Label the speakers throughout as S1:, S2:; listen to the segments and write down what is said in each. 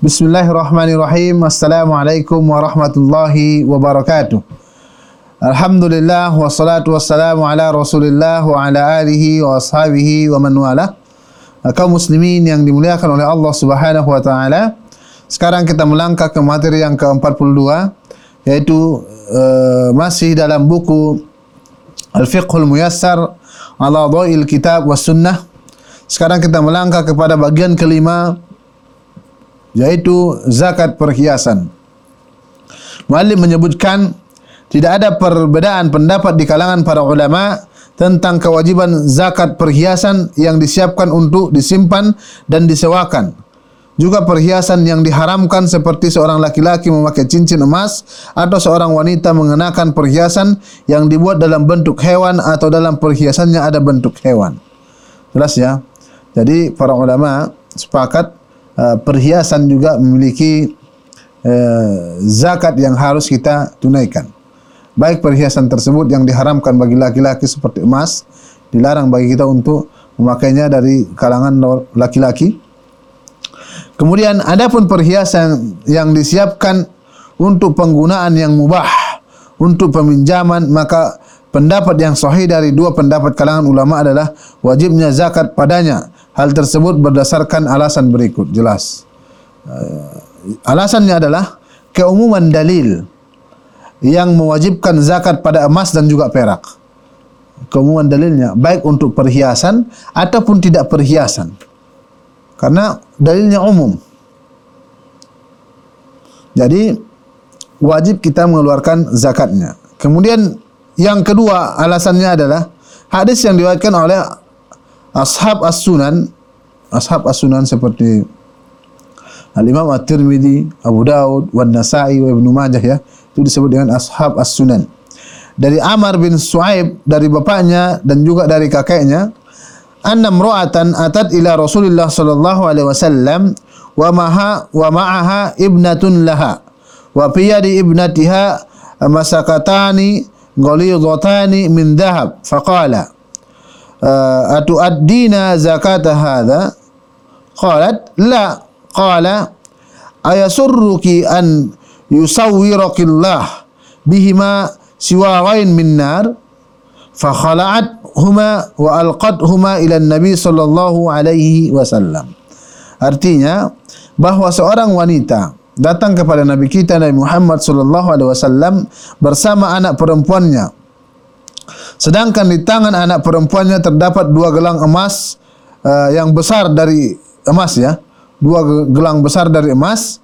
S1: Bismillahirrahmanirrahim. Assalamualaikum warahmatullahi wabarakatuh. Alhamdulillah wassalatu wassalamu ala Rasulillah wa ala alihi wa ashabihi wa man wala. Kaum muslimin yang dimuliakan oleh Allah Subhanahu wa taala. Sekarang kita melangkah ke materi yang ke-42 yaitu uh, masih dalam buku Al-Fiqhul Muyassar ala Dha'il Kitab was Sunnah. Sekarang kita melangkah kepada bagian kelima yaitu zakat perhiasan. Muallim menyebutkan tidak ada perbedaan pendapat di kalangan para ulama tentang kewajiban zakat perhiasan yang disiapkan untuk disimpan dan disewakan. Juga perhiasan yang diharamkan seperti seorang laki-laki memakai cincin emas atau seorang wanita mengenakan perhiasan yang dibuat dalam bentuk hewan atau dalam perhiasannya ada bentuk hewan. Jelas ya? Jadi para ulama sepakat perhiasan juga memiliki uh, zakat yang harus kita tunaikan. Baik perhiasan tersebut yang diharamkan bagi laki-laki seperti emas, dilarang bagi kita untuk memakainya dari kalangan laki-laki. Kemudian adapun perhiasan yang disiapkan untuk penggunaan yang mubah, untuk peminjaman, maka pendapat yang sahih dari dua pendapat kalangan ulama adalah wajibnya zakat padanya Hal tersebut berdasarkan alasan berikut jelas. Uh, alasannya adalah keumuman dalil yang mewajibkan zakat pada emas dan juga perak. Keumuman dalilnya baik untuk perhiasan ataupun tidak perhiasan. Karena dalilnya umum. Jadi wajib kita mengeluarkan zakatnya. Kemudian yang kedua alasannya adalah hadis yang diriwayatkan oleh ashab as-sunan ashab as-sunan seperti Al-Imam At-Tirmidzi, Abu Daud, Wan Nasa'i, wa Ibnu Majah ya. Itu disebut dengan ashab as-sunan. Dari Amr bin Suaib dari bapaknya dan juga dari kakeknya, anna imra'atan atat ila Rasulillah sallallahu alaihi wasallam wa maha wa ma'aha ibnatun laha wa fi yadi ibnatiha masakatani ghalidhatani min dhahab faqala atuaddina zakata hadha qalat la qala ayasurruki an yusawwirakillah bihima siwarain min nar fakhala'at huma wa alqat huma ila nabi sallallahu alaihi wasallam artinya bahwa seorang wanita datang kepada nabi kita Nabi Muhammad sallallahu alaihi wasallam bersama anak perempuannya Sedangkan di tangan anak perempuannya terdapat dua gelang emas uh, yang besar dari emas ya. Dua gelang besar dari emas.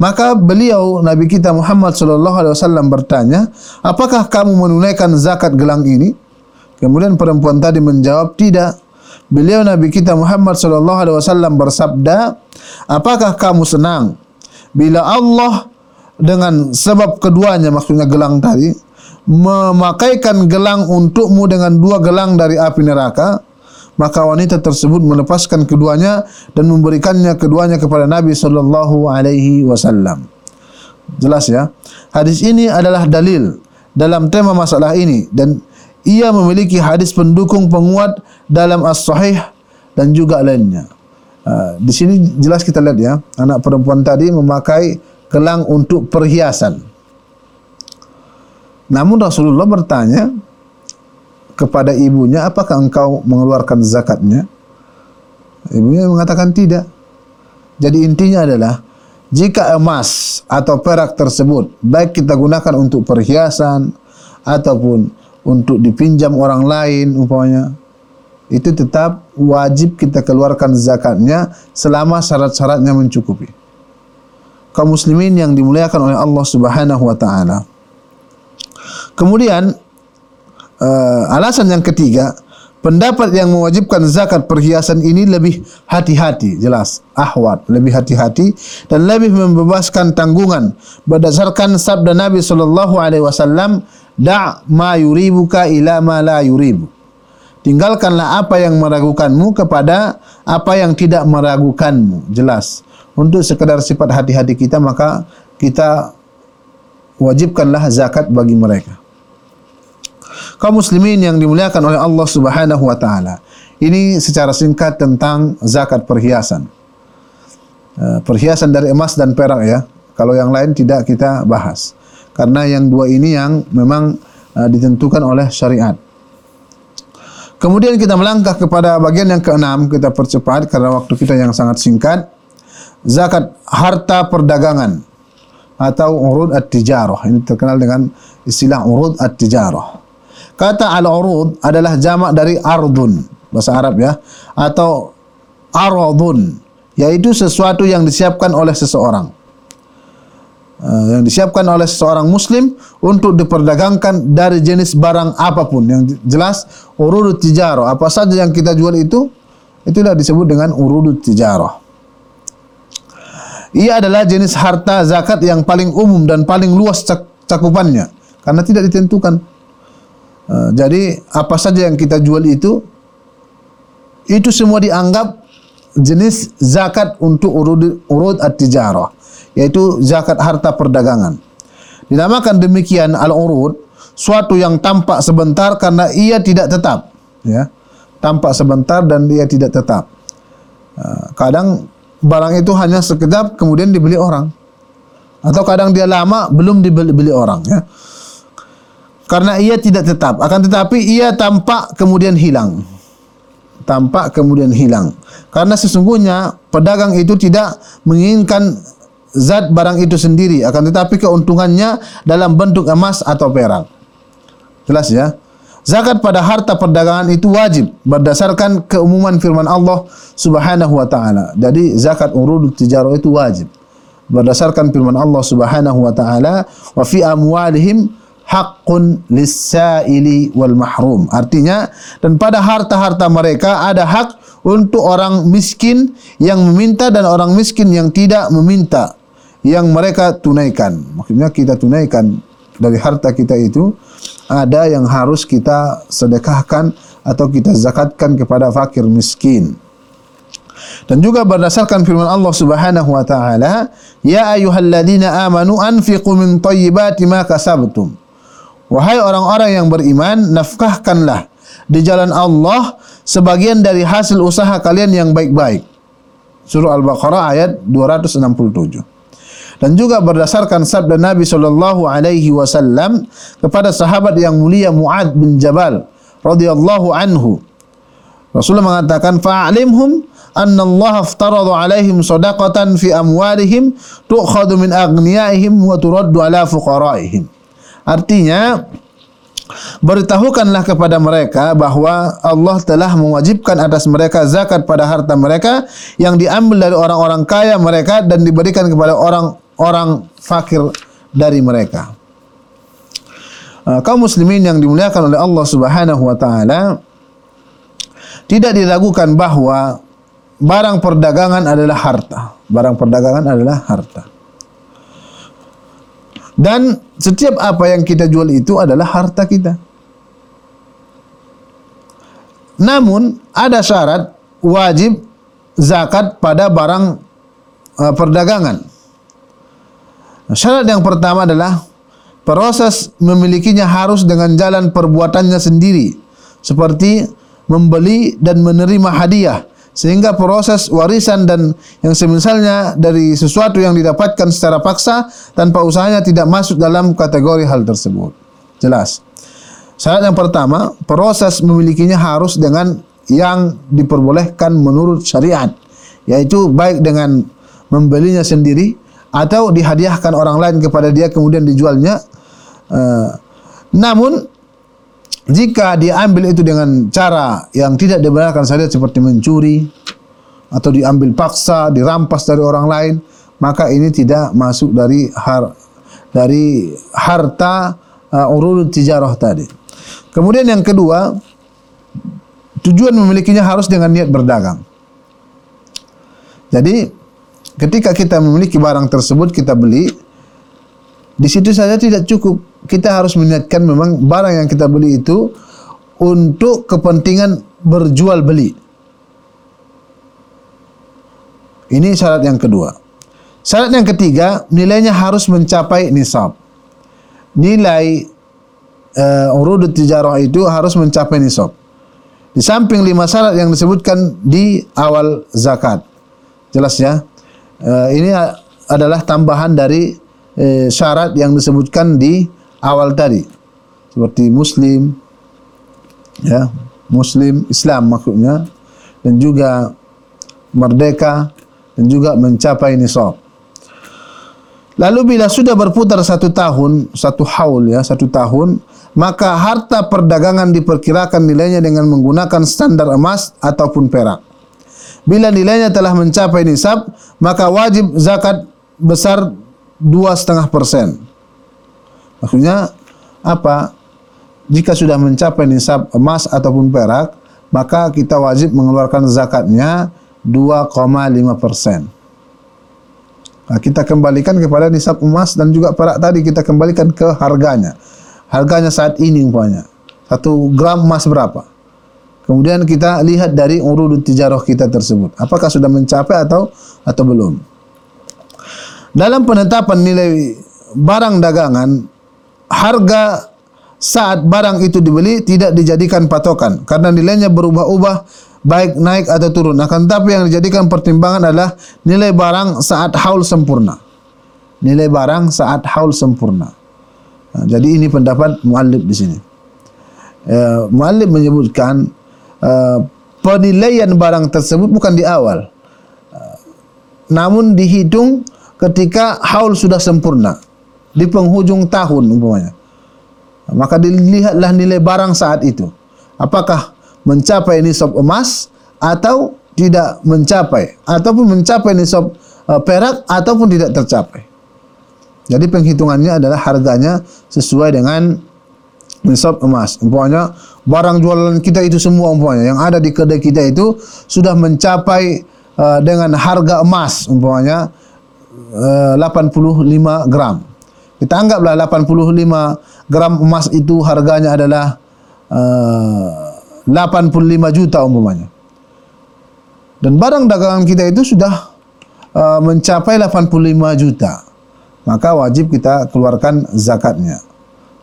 S1: Maka beliau Nabi kita Muhammad sallallahu alaihi wasallam bertanya, "Apakah kamu menunaikan zakat gelang ini?" Kemudian perempuan tadi menjawab, "Tidak." Beliau Nabi kita Muhammad sallallahu alaihi wasallam bersabda, "Apakah kamu senang bila Allah dengan sebab keduanya maksudnya gelang tadi memakaikan gelang untukmu dengan dua gelang dari api neraka, maka wanita tersebut melepaskan keduanya dan memberikannya keduanya kepada Nabi sallallahu alaihi wasallam. Jelas ya. Hadis ini adalah dalil dalam tema masalah ini dan ia memiliki hadis pendukung penguat dalam as-sahih dan juga lainnya. Uh, di sini jelas kita lihat ya, anak perempuan tadi memakai gelang untuk perhiasan. Namun Rasulullah bertanya kepada ibunya, apakah engkau mengeluarkan zakatnya? Ibunya mengatakan tidak. Jadi intinya adalah jika emas atau perak tersebut baik kita gunakan untuk perhiasan ataupun untuk dipinjam orang lain umpamanya itu tetap wajib kita keluarkan zakatnya selama syarat-syaratnya mencukupi. Kaum muslimin yang dimuliakan oleh Allah Subhanahu wa taala. Kemudian uh, alasan yang ketiga, pendapat yang mewajibkan zakat perhiasan ini lebih hati-hati, jelas, ahwat, lebih hati-hati dan lebih membebaskan tanggungan berdasarkan sabda Nabi sallallahu alaihi wasallam, "Da' ma yuribuka ila ma la yuribu." Tinggalkanlah apa yang meragukanmu kepada apa yang tidak meragukanmu. Jelas. Untuk sekedar sifat hati-hati kita maka kita wajibkanlah zakat bagi mereka kaum muslimin yang dimuliakan oleh Allah Subhanahu wa taala. Ini secara singkat tentang zakat perhiasan. uh, perhiasan dari emas dan perak ya. Kalau yang lain tidak kita bahas. Karena yang dua ini yang memang uh, ditentukan oleh syariat. Kemudian kita melangkah kepada bagian yang keenam, kita percepat karena waktu kita yang sangat singkat. Zakat harta perdagangan atau urud at-tijarah. Ini terkenal dengan istilah urud at-tijarah. Kata al-urud adalah jamak dari ardun, bahasa Arab ya, atau aradun, yaitu sesuatu yang disiapkan oleh seseorang. Uh, yang disiapkan oleh seseorang muslim untuk diperdagangkan dari jenis barang apa pun. Yang jelas urudut tijarah. Apa saja yang kita jual itu itulah disebut dengan urudut tijarah. Ia adalah jenis harta zakat yang paling umum dan paling luas cakupannya. Karena tidak ditentukan uh, jadi apa saja yang kita jual itu itu semua dianggap jenis zakat untuk urud urud at-tijarah yaitu zakat harta perdagangan. Dinamakan demikian al-urud suatu yang tampak sebentar karena ia tidak tetap, ya. Tampak sebentar dan ia tidak tetap. Ha, kadang barang itu hanya sekejap kemudian dibeli orang. Atau kadang dia lama belum dibeli beli orang, ya. Karena ia tidak tetap, akan tetapi ia tampak kemudian hilang. Tampak kemudian hilang. Karena sesungguhnya pedagang itu tidak menginginkan zat barang itu sendiri akan tetapi keuntungannya dalam bentuk emas atau perak. Jelas ya? Zakat pada harta perdagangan itu wajib berdasarkan keumuman firman Allah Subhanahu wa taala. Jadi zakat urudut tijarah itu wajib berdasarkan firman Allah Subhanahu wa taala wa fi amwalihim haqqun lis-sa'ili wal mahrum. Artinya dan pada harta-harta mereka ada hak untuk orang miskin yang meminta dan orang miskin yang tidak meminta yang mereka tunaikan. Maksudnya kita tunaikan dari harta kita itu ada yang harus kita sedekahkan atau kita zakatkan kepada fakir miskin. Dan juga berdasarkan firman Allah Subhanahu wa taala, "Ya ayyuhalladzina amanu anfiqu min thayyibati ma kasabtum." Wahai orang-orang yang beriman, nafkahkanlah di jalan Allah sebagian dari hasil usaha kalian yang baik-baik. Surah Al-Baqarah ayat 267 dan juga berdasarkan sabda Nabi sallallahu alaihi wasallam kepada sahabat yang mulia Muad bin Jabal radhiyallahu anhu. Rasulullah mengatakan fa'alimhum anna Allah aftarada alaihim sadaqatan fi amwalihim tu'khadhu min aghniyaihim wa turaddu ala fuqaraihim artinya Beritahukanlah kepada mereka bahwa Allah telah mewajibkan atas mereka zakat pada harta mereka yang diambil dari orang-orang kaya mereka dan diberikan kepada orang orang fakir dari mereka. Uh, kaum muslimin yang dimuliakan oleh Allah Subhanahu wa taala tidak diragukan bahwa barang perdagangan adalah harta. Barang perdagangan adalah harta. Dan setiap apa yang kita jual itu adalah harta kita. Namun ada syarat wajib zakat pada barang uh, perdagangan. Syarat yang pertama adalah proses memilikinya harus dengan jalan perbuatannya sendiri seperti membeli dan menerima hadiah sehingga proses warisan dan yang semisalnya dari sesuatu yang didapatkan secara paksa tanpa usahanya tidak masuk dalam kategori hal tersebut. Jelas. Syarat yang pertama, proses memilikinya harus dengan yang diperbolehkan menurut syariat, yaitu baik dengan membelinya sendiri atau dihadiahkan orang lain kepada dia kemudian dijualnya. Uh, namun jika diambil itu dengan cara yang tidak dibenarkan syariat seperti mencuri atau diambil paksa, dirampas dari orang lain, maka ini tidak masuk dari har dari harta uh, urut tijarah tadi. Kemudian yang kedua, tujuan memilikinya harus dengan niat berdagang. Jadi ketika kita memiliki barang tersebut kita beli di situ saja tidak cukup. Kita harus meniatkan memang barang yang kita beli itu untuk kepentingan berjual beli. Ini syarat yang kedua. Syarat yang ketiga nilainya harus mencapai nisab. Nilai uh, urudut tijarah itu harus mencapai nisab. Di samping lima syarat yang disebutkan di awal zakat. Jelas ya? Uh, ini adalah tambahan dari uh, syarat yang disebutkan di awal tadi. Seperti muslim ya, muslim Islam maksudnya dan juga merdeka dan juga mencapai nisab. Lalu bila sudah berputar satu tahun, satu haul ya, satu tahun, maka harta perdagangan diperkirakan nilainya dengan menggunakan standar emas ataupun perak. Bila nilainya telah mencapai nisab, maka wajib zakat besar dua setengah persen. Maksudnya apa? Jika sudah mencapai nisab emas ataupun perak, maka kita wajib mengeluarkan zakatnya 2,5 persen. Nah, kita kembalikan kepada nisab emas dan juga perak tadi kita kembalikan ke harganya. Harganya saat ini umpamanya. Satu gram emas berapa? Kemudian kita lihat dari urut tijarah kita tersebut. Apakah sudah mencapai atau atau belum? Dalam penetapan nilai barang dagangan, harga saat barang itu dibeli tidak dijadikan patokan karena nilainya berubah-ubah baik naik atau turun. Akan tetapi yang dijadikan pertimbangan adalah nilai barang saat haul sempurna. Nilai barang saat haul sempurna. Nah, jadi ini pendapat muallif di sini. Uh, muallif menyebutkan uh, penilaian barang tersebut bukan di awal. Uh, namun dihitung ketika haul sudah sempurna. Di penghujung tahun umpamanya. Maka dilihatlah nilai barang saat itu. Apakah mencapai nisab emas atau tidak mencapai ataupun mencapai nisab uh, perak ataupun tidak tercapai. Jadi penghitungannya adalah harganya sesuai dengan nisab emas. Umpamanya barang jualan kita itu semua umpamanya yang ada di kedai kita itu sudah mencapai uh, dengan harga emas umpamanya uh, 85 gram. Kita anggaplah 85 gram emas itu harganya adalah uh, 85 juta umpamanya. Dan barang dagangan kita itu sudah uh, mencapai 85 juta. Maka wajib kita keluarkan zakatnya.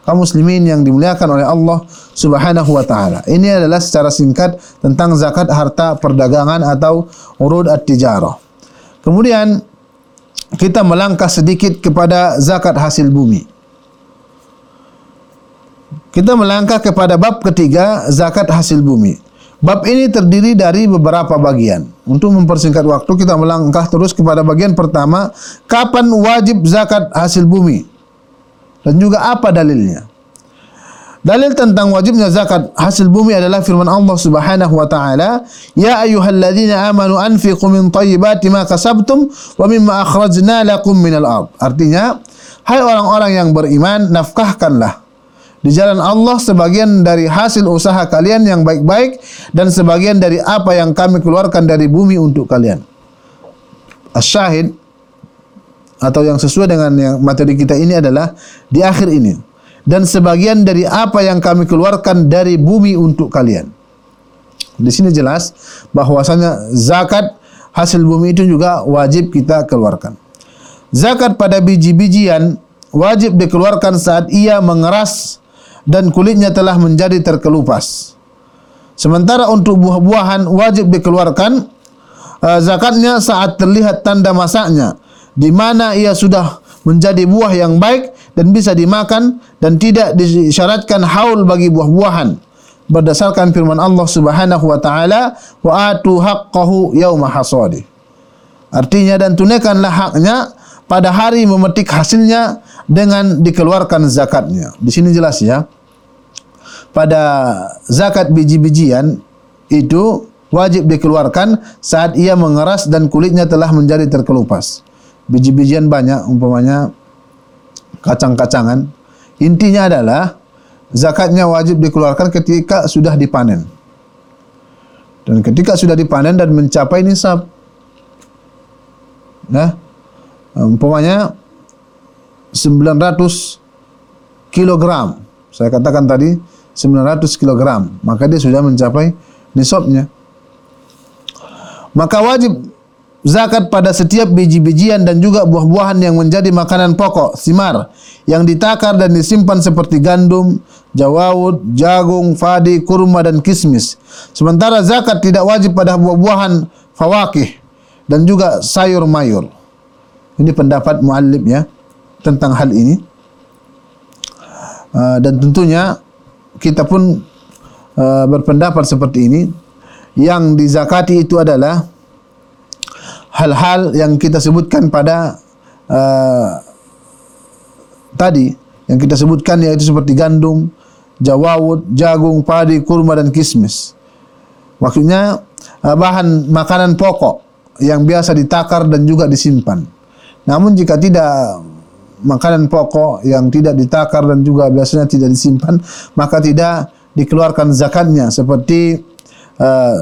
S1: Kaum muslimin yang dimuliakan oleh Allah Subhanahu wa taala. Ini adalah secara singkat tentang zakat harta perdagangan atau urud at-tijarah. Kemudian kita melangkah sedikit kepada zakat hasil bumi. Kita melangkah kepada bab ketiga zakat hasil bumi. Bab ini terdiri dari beberapa bagian. Untuk mempersingkat waktu kita melangkah terus kepada bagian pertama, kapan wajib zakat hasil bumi? Dan juga apa dalilnya? Dalil tentang wajibnya zakat hasil bumi adalah firman Allah Subhanahu wa taala, "Ya ayyuhalladzina amanu anfiqu min thayyibati ma kasabtum wa mimma akhrajna lakum minal ard." Artinya, hai orang-orang yang beriman, nafkahkanlah di jalan Allah sebagian dari hasil usaha kalian yang baik-baik dan sebagian dari apa yang kami keluarkan dari bumi untuk kalian. Asyahid atau yang sesuai dengan yang materi kita ini adalah di akhir ini dan sebagian dari apa yang kami keluarkan dari bumi untuk kalian. Di sini jelas bahwasanya zakat hasil bumi itu juga wajib kita keluarkan. Zakat pada biji-bijian wajib dikeluarkan saat ia mengeras dan kulitnya telah menjadi terkelupas. Sementara untuk buah-buahan wajib dikeluarkan uh, zakatnya saat terlihat tanda masaknya di mana ia sudah menjadi buah yang baik dan bisa dimakan dan tidak disyaratkan haul bagi buah-buahan berdasarkan firman Allah Subhanahu wa taala wa atu haqqahu yauma hasadi. Artinya dan tunaikanlah haknya pada hari memetik hasilnya dengan dikeluarkan zakatnya. Di sini jelas ya pada zakat biji-bijian itu wajib dikeluarkan saat ia mengeras dan kulitnya telah menjadi terkelupas. Biji-bijian banyak umpamanya kacang-kacangan. Intinya adalah zakatnya wajib dikeluarkan ketika sudah dipanen. Dan ketika sudah dipanen dan mencapai nisab. Nah, umpamanya 900 kilogram. Saya katakan tadi 900 kg, maka dia sudah mencapai nisabnya. Maka wajib zakat pada setiap biji-bijian dan juga buah-buahan yang menjadi makanan pokok, simar, yang ditakar dan disimpan seperti gandum, jawawud, jagung, fadi, kurma dan kismis. Sementara zakat tidak wajib pada buah-buahan fawakih dan juga sayur mayur. Ini pendapat muallim ya tentang hal ini. Uh, dan tentunya kita pun uh, berpendapat seperti ini. Yang dizakati itu adalah hal-hal yang kita sebutkan pada uh, tadi yang kita sebutkan yaitu seperti gandum, jawawut, jagung, padi, kurma dan kismis. Maksudnya uh, bahan makanan pokok yang biasa ditakar dan juga disimpan. Namun jika tidak makanan pokok yang tidak ditakar dan juga biasanya tidak disimpan, maka tidak dikeluarkan zakatnya seperti uh,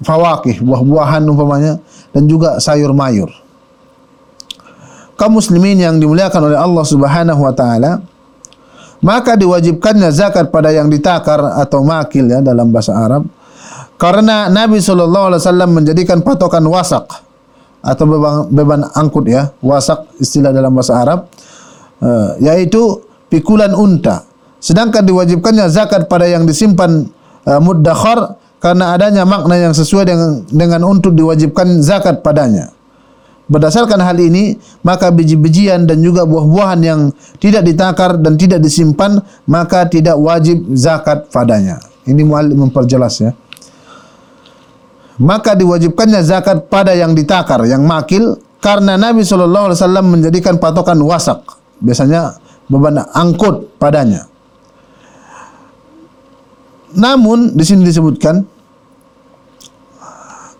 S1: fawakih, buah-buahan umpamanya dan juga sayur mayur. Kaum muslimin yang dimuliakan oleh Allah Subhanahu wa taala, maka diwajibkannya zakat pada yang ditakar atau makil ya dalam bahasa Arab. Karena Nabi sallallahu alaihi wasallam menjadikan patokan wasak atau beban, beban angkut ya, wasak istilah dalam bahasa Arab uh, yaitu pikulan unta. Sedangkan diwajibkannya zakat pada yang disimpan uh, muddakhar karena adanya makna yang sesuai dengan dengan untuk diwajibkan zakat padanya. Berdasarkan hal ini, maka biji-bijian dan juga buah-buahan yang tidak ditakar dan tidak disimpan, maka tidak wajib zakat padanya. Ini muallim memperjelas ya maka diwajibkannya zakat pada yang ditakar, yang makil karena Nabi sallallahu alaihi wasallam menjadikan patokan wasak, biasanya beban angkut padanya. Namun di sini disebutkan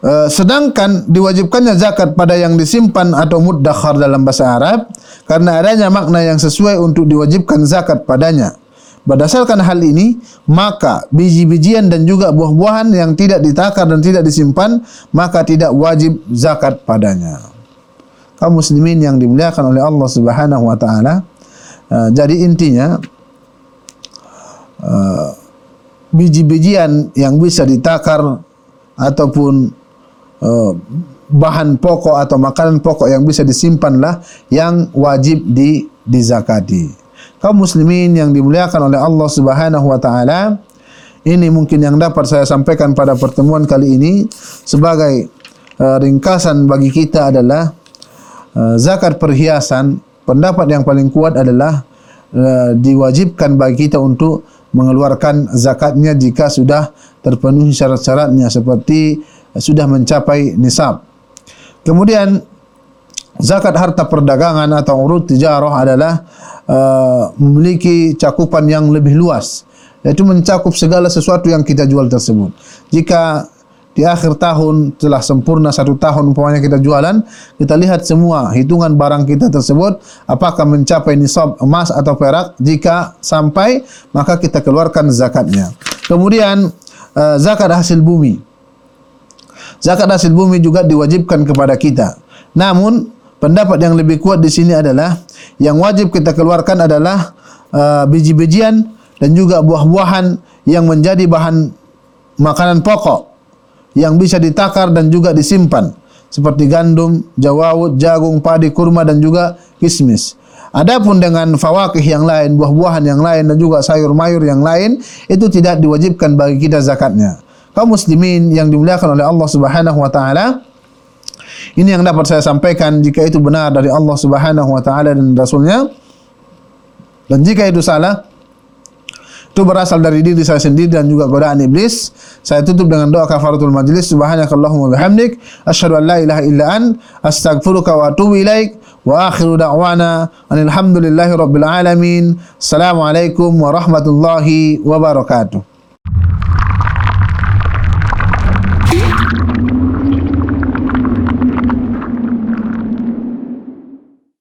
S1: uh, sedangkan diwajibkannya zakat pada yang disimpan atau muddakhar dalam bahasa Arab karena adanya makna yang sesuai untuk diwajibkan zakat padanya. Berdasarkan hal ini, maka biji-bijian dan juga buah-buahan yang tidak ditakar dan tidak disimpan, maka tidak wajib zakat padanya. Kaum muslimin yang dimuliakan oleh Allah Subhanahu wa taala, uh, jadi intinya uh, biji-bijian yang bisa ditakar ataupun uh, bahan pokok atau makanan pokok yang bisa disimpanlah yang wajib di dizakati kaum muslimin yang dimuliakan oleh Allah Subhanahu wa taala. Ini mungkin yang dapat saya sampaikan pada pertemuan kali ini sebagai uh, ringkasan bagi kita adalah uh, zakat perhiasan. Pendapat yang paling kuat adalah uh, diwajibkan bagi kita untuk mengeluarkan zakatnya jika sudah terpenuhi syarat-syaratnya seperti sudah mencapai nisab. Kemudian zakat harta perdagangan atau urut tijarah adalah uh, memiliki cakupan yang lebih luas yaitu mencakup segala sesuatu yang kita jual tersebut. Jika di akhir tahun telah sempurna satu tahun umpamanya kita jualan kita lihat semua hitungan barang kita tersebut apakah mencapai nisab emas atau perak jika sampai maka kita keluarkan zakatnya. Kemudian uh, zakat hasil bumi zakat hasil bumi juga diwajibkan kepada kita namun pendapat yang lebih kuat di sini adalah yang wajib kita keluarkan adalah uh, biji-bijian dan juga buah-buahan yang menjadi bahan makanan pokok yang bisa ditakar dan juga disimpan seperti gandum, jawawut, jagung, padi, kurma dan juga kismis. Adapun dengan fawakih yang lain, buah-buahan yang lain dan juga sayur mayur yang lain itu tidak diwajibkan bagi kita zakatnya. Kaum muslimin yang dimuliakan oleh Allah Subhanahu wa taala, Ini yang dapat saya sampaikan jika itu benar dari Allah Subhanahu wa taala dan rasulnya. Dan jika itu salah, itu berasal dari diri saya sendiri dan juga godaan iblis. Saya tutup dengan doa kafaratul majlis. Subhanakallahumma bihamdik, asyhadu an la ilaha illa an, astaghfiruka wa atubu ilaik. Wa akhiru da'wana alhamdulillahi rabbil alamin. Assalamualaikum warahmatullahi wabarakatuh.